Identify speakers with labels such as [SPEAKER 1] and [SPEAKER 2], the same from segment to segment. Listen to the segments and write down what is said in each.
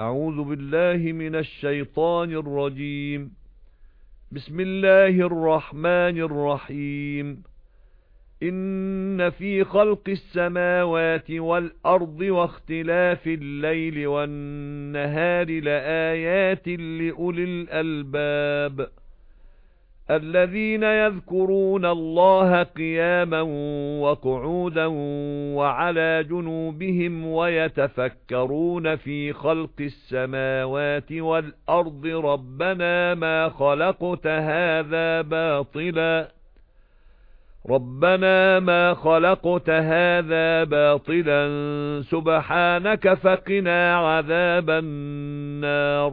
[SPEAKER 1] أعوذ بالله من الشيطان الرجيم بسم الله الرحمن الرحيم إن في خلق السماوات والأرض واختلاف الليل والنهار لآيات لأولي الألباب الَّذِينَ يَذْكُرُونَ اللَّهَ قِيَامًا وَقُعُودًا وَعَلَى جُنُوبِهِمْ وَيَتَفَكَّرُونَ فِي خَلْقِ السَّمَاوَاتِ وَالْأَرْضِ رَبَّنَا مَا خَلَقْتَ هَذَا بَاطِلًا رَبَّنَا مَا خَلَقْتَ هَذَا بَاطِلًا سُبْحَانَكَ فَقِنَا عَذَابَ النَّارِ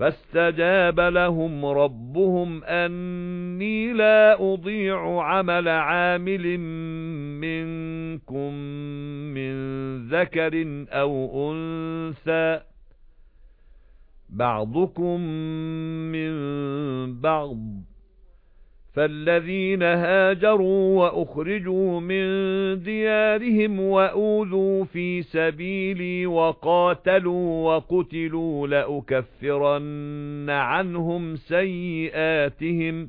[SPEAKER 1] فَاسْتَجَابَ لَهُمْ رَبُّهُمْ أَنِّي لَا أُضِيعُ عَمَلَ عَامِلٍ مِنكُم مِّن ذَكَرٍ أَوْ أُنثَى بَعْضُكُم مِّن بَعْضٍ فَالَّذِينَ هَاجَرُوا وَأُخْرِجُوا مِنْ دِيَارِهِمْ وَأُوذُوا فِي سَبِيلِي وَقَاتَلُوا وَقُتِلُوا لَأُكَفِّرَنَّ عَنْهُمْ سَيِّئَاتِهِمْ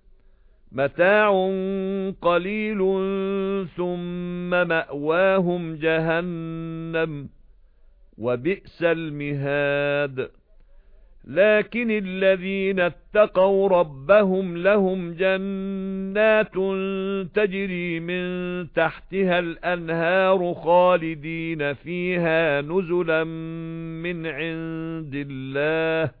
[SPEAKER 1] مَتَاعٌ قَلِيلٌ ثُمَّ مَأْوَاهُمْ جَهَنَّمُ وَبِئْسَ الْمِهَادُ لَكِنَّ الَّذِينَ اتَّقَوْا رَبَّهُمْ لَهُمْ جَنَّاتٌ تَجْرِي مِن تَحْتِهَا الْأَنْهَارُ خَالِدِينَ فِيهَا نُزُلًا مِنْ عِندِ اللَّهِ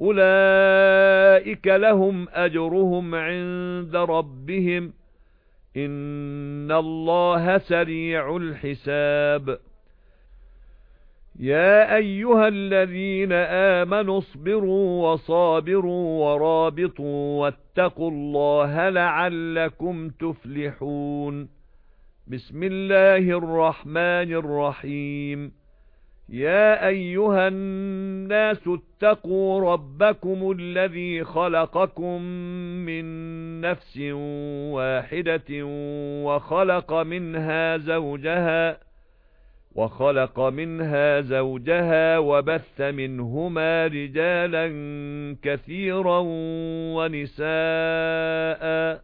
[SPEAKER 1] أُولَئِكَ لَهُمْ أَجْرُهُمْ عِندَ رَبِّهِمْ إِنَّ اللَّهَ سَرِيعُ الْحِسَابِ يَا أَيُّهَا الَّذِينَ آمَنُوا اصْبِرُوا وَصَابِرُوا وَرَابِطُوا وَاتَّقُوا اللَّهَ لَعَلَّكُمْ تُفْلِحُونَ بِسْمِ اللَّهِ الرَّحْمَنِ الرَّحِيمِ يا ايها الناس اتقوا ربكم الذي خلقكم من نفس واحده وخلق منها زوجها وخلق منها زوجها وبث منهما رجالا كثيرا ونساء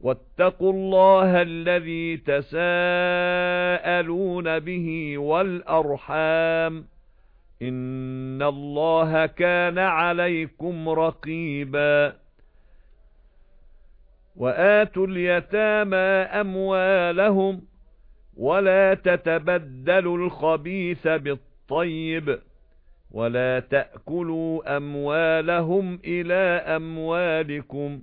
[SPEAKER 1] وَاتَّقُوا اللَّهَ الَّذِي تَسَاءَلُونَ بِهِ وَالْأَرْحَامَ إِنَّ اللَّهَ كَانَ عَلَيْكُمْ رَقِيبًا وَآتُوا الْيَتَامَى أَمْوَالَهُمْ وَلَا تَتَبَدَّلُوا الْخَبِيثَ بِالطَّيِّبِ وَلَا تَأْكُلُوا أَمْوَالَهُمْ إِلَى أَمْوَالِكُمْ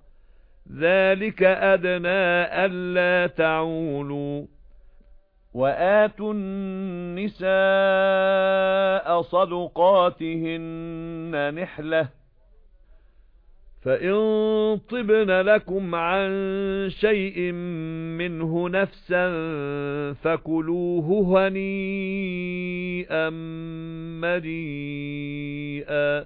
[SPEAKER 1] ذَلِكَ أَدْنَى أَلَّا تَعُولُوا وَآتُوا النِّسَاءَ صَدُقَاتِهِنَّ نِحْلَةً فَإِن طِبْنَ لَكُمْ عَن شَيْءٍ مِّنْهُ نَفْسًا فَكُلُوهُ هَنِيئًا مَّرِيئًا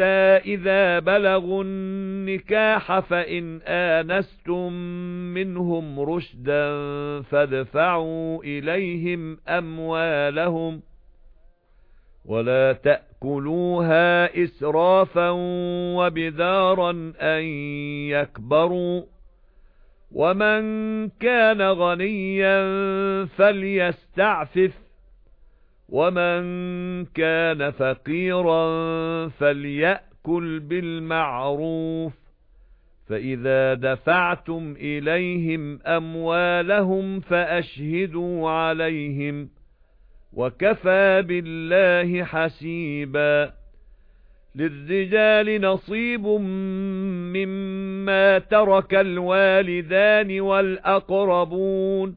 [SPEAKER 1] حَتَّى إِذَا بَلَغُوا النِّكَاحَ فَإِنْ آنَسْتُم مِّنْهُمْ رُشْدًا فَادْفَعُوا إِلَيْهِمْ أَمْوَالَهُمْ وَلَا تَأْكُلُوهَا إِسْرَافًا وَبِدَارًا أَن يَكْبَرُوا وَمَن كَانَ غَنِيًّا فَلْيَسْتَعْفِفْ وَمَنْ كَانَ فَقِيرًا فَلْيَأْكُلْ بِالْمَعْرُوفِ فَإِذَا دَفَعْتُمْ إِلَيْهِمْ أَمْوَالَهُمْ فَأَشْهِدُوا عَلَيْهِمْ وَكَفَى بِاللَّهِ حَسِيبًا لِلرِّجَالِ نَصِيبٌ مِّمَّا تَرَكَ الْوَالِدَانِ وَالْأَقْرَبُونَ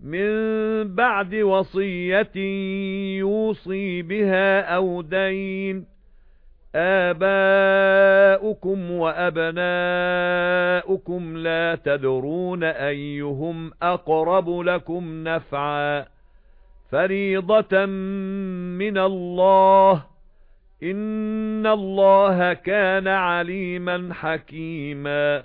[SPEAKER 1] مِن بَعْدِ وَصِيَّةٍ يُوصِي بِهَا أَوْ دَيْنٍ آبَاؤُكُمْ وَأَبْنَاؤُكُمْ لَا تَدْرُونَ أَيُّهُمْ أَقْرَبُ لَكُمْ نَفْعًا فَرِيضَةً مِنَ اللَّهِ إِنَّ اللَّهَ كَانَ عَلِيمًا حَكِيمًا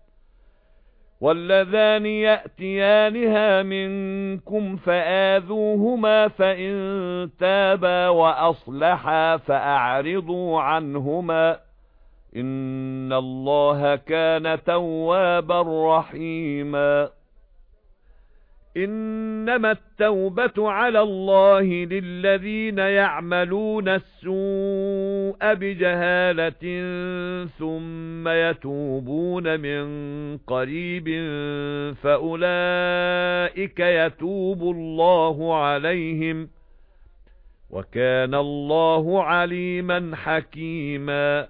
[SPEAKER 1] وَاللَّذَانِ يَأْتِيَانِهَا مِنكُمْ فَآذُوهُمَا فَإِن تَابَا وَأَصْلَحَا فَأَعْرِضُوا عَنْهُمَا إِنَّ اللَّهَ كَانَ تَوَّابًا رَحِيمًا إِنَّمَا التَّوْبَةُ عَلَى اللَّهِ لِلَّذِينَ يَعْمَلُونَ السُّوءَ أبجهالة ثم يتوبون من قريب فأولئك يتوب الله عليهم وكان الله عليما حكيما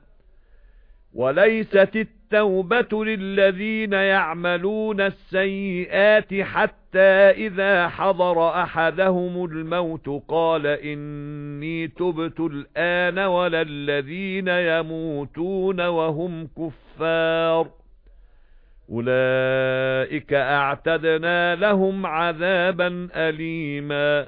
[SPEAKER 1] وليست التوبة التَّوْبَةُ لِلَّذِينَ يَعْمَلُونَ السَّيِّئَاتِ حَتَّى إِذَا حَضَرَ أَحَدَهُمُ الْمَوْتُ قَالَ إِنِّي تُبْتُ الْآنَ وَلَا الَّذِينَ يَمُوتُونَ وَهُمْ كُفَّارٌ أُولَئِكَ أَعْتَدْنَا لَهُمْ عَذَابًا أَلِيمًا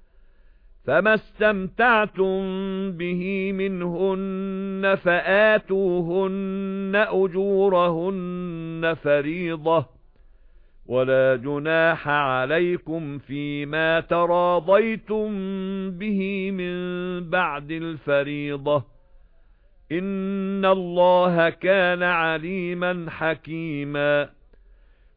[SPEAKER 1] فَمَا اسْتَمْتَعْتُمْ بِهِ مِنْهُنَّ فَآتُوهُنَّ أُجُورَهُنَّ فَرِيضَةً وَلَا جُنَاحَ عَلَيْكُمْ فِيمَا تَرَاضَيْتُمْ بِهِ مِنْ بَعْدِ الْفَرِيضَةِ إِنَّ اللَّهَ كَانَ عَلِيمًا حَكِيمًا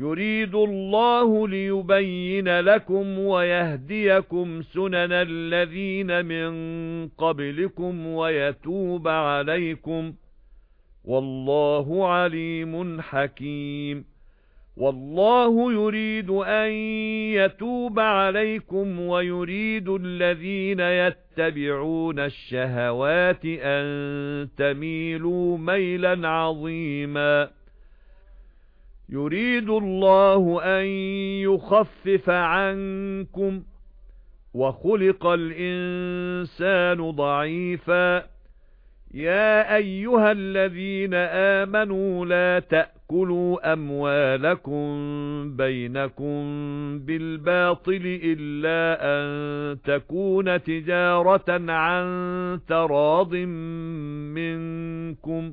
[SPEAKER 1] يُرِيدُ اللَّهُ لِيُبَيِّنَ لَكُمْ وَيَهْدِيَكُمْ سُنَنَ الَّذِينَ مِن قَبْلِكُمْ وَيَتُوبَ عَلَيْكُمْ وَاللَّهُ عَلِيمٌ حَكِيمٌ وَاللَّهُ يُرِيدُ أَن يَتُوبَ عَلَيْكُمْ وَيُرِيدُ الَّذِينَ يَتَّبِعُونَ الشَّهَوَاتِ أَن تَمِيلُوا مَيْلًا عَظِيمًا يُرِيدُ اللَّهُ أَن يُخَفِّفَ عَنكُمْ وَخُلِقَ الْإِنسَانُ ضَعِيفًا يَا أَيُّهَا الَّذِينَ آمَنُوا لَا تَأْكُلُوا أَمْوَالَكُمْ بَيْنَكُمْ بِالْبَاطِلِ إِلَّا أَن تَكُونَ تِجَارَةً عَن تَرَاضٍ مِّنكُمْ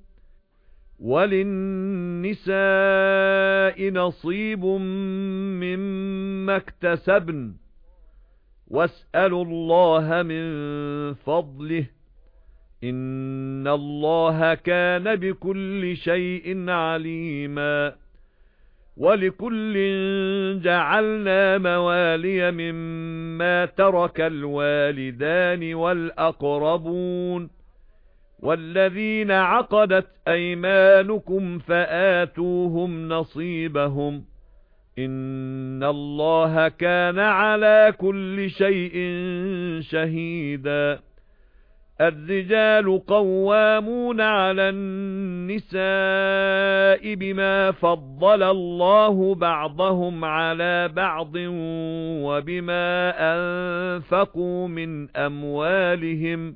[SPEAKER 1] وَلِلنِّسَاءِ نَصِيبٌ مِّمَّا اكْتَسَبْنَ وَاسْأَلُوا اللَّهَ مِن فَضْلِهِ إِنَّ اللَّهَ كَانَ بِكُلِّ شَيْءٍ عَلِيمًا وَلِكُلٍّ جَعَلْنَا مَوَالِيَ مِمَّا تَرَكَ الْوَالِدَانِ وَالْأَقْرَبُونَ وَالَّذِينَ عَقَدَتْ أَيْمَانُكُمْ فَآتُوهُمْ نَصِيبَهُمْ إِنَّ اللَّهَ كَانَ عَلَى كُلِّ شَيْءٍ شَهِيدًا الرِّجَالُ قَوَّامُونَ عَلَى النِّسَاءِ بِمَا فَضَّلَ اللَّهُ بَعْضَهُمْ عَلى بَعْضٍ وَبِمَا أَنفَقُوا مِنْ أَمْوَالِهِمْ ۗ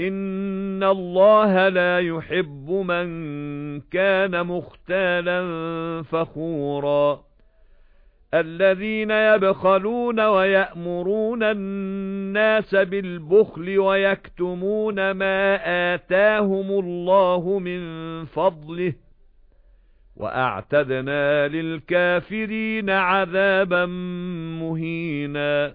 [SPEAKER 1] إِنَّ اللَّهَ لَا يُحِبُّ مَن كَانَ مُخْتَالًا فَخُورًا الَّذِينَ يَبْخَلُونَ وَيَأْمُرُونَ النَّاسَ بِالْبُخْلِ وَيَكْتُمُونَ مَا آتَاهُمُ اللَّهُ مِن فَضْلِهِ وَأَعْتَدْنَا لِلْكَافِرِينَ عَذَابًا مُهِينًا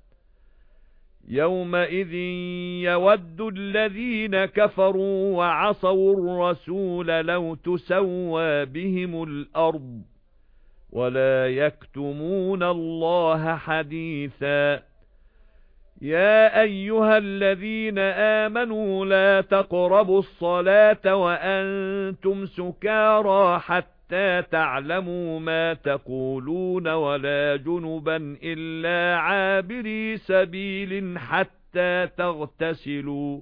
[SPEAKER 1] يَوْمَئِذٍ يَوَدُّ الَّذِينَ كَفَرُوا وَعَصَوُا الرَّسُولَ لَوْ تُسَوَّى بِهِمُ الْأَرْضُ وَلَا يَكْتُمُونَ اللَّهَ حَدِيثًا يَا أَيُّهَا الَّذِينَ آمَنُوا لَا تَقْرَبُوا الصَّلَاةَ وَأَنْتُمْ سُكَارَى حَتَّى حَتَّى تَعْلَمُوا مَا تَقُولُونَ وَلَا جُنُبًا إِلَّا عَابِرِي سَبِيلٍ حَتَّى تَغْتَسِلُوا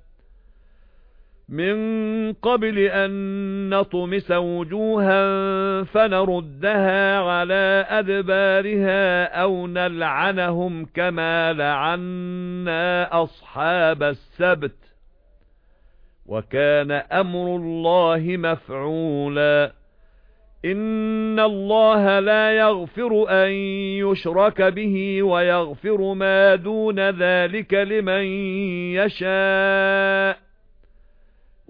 [SPEAKER 1] مِنْ قَبْلِ أَنْ نَطْمِسَ وُجُوهًا فَنَرُدَّهَا عَلَى أَدْبَارِهَا أَوْ نَلْعَنَهُمْ كَمَا لَعَنَّا أَصْحَابَ السَّبْتِ وَكَانَ أَمْرُ اللَّهِ مَفْعُولًا إِنَّ اللَّهَ لَا يَغْفِرُ أَن يُشْرَكَ بِهِ وَيَغْفِرُ مَا دُونَ ذَلِكَ لِمَن يَشَاءُ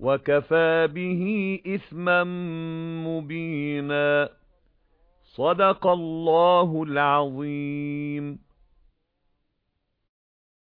[SPEAKER 1] وَكَفَى بِهِ إِثْمًا مُبِينًا صَدَقَ اللَّهُ الْعَظِيمُ